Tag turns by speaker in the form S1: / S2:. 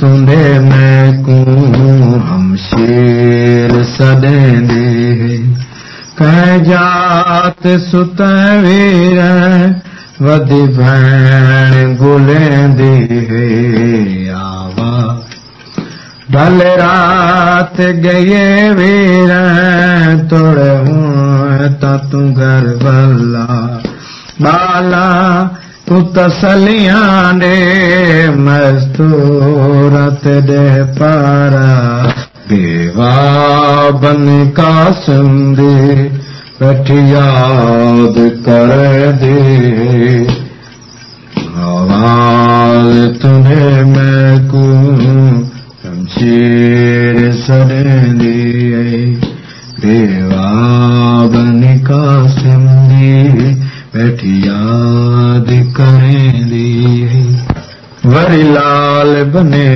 S1: तुंदे मैं को हम शेर सदेंदे कह जात सुत वीर वधी भैण गुलेंदी आवा। ढल रात गए वीर तोड़े तू घर बल्ला। बाला तू तसलियां दे पारा। बेवा बन का सुंदे बैठ याद कर तुम्हें मैं को शमशीर सरेंदी बेवा बन का सिंधी बैठ याद करेंदी वरी लाल बने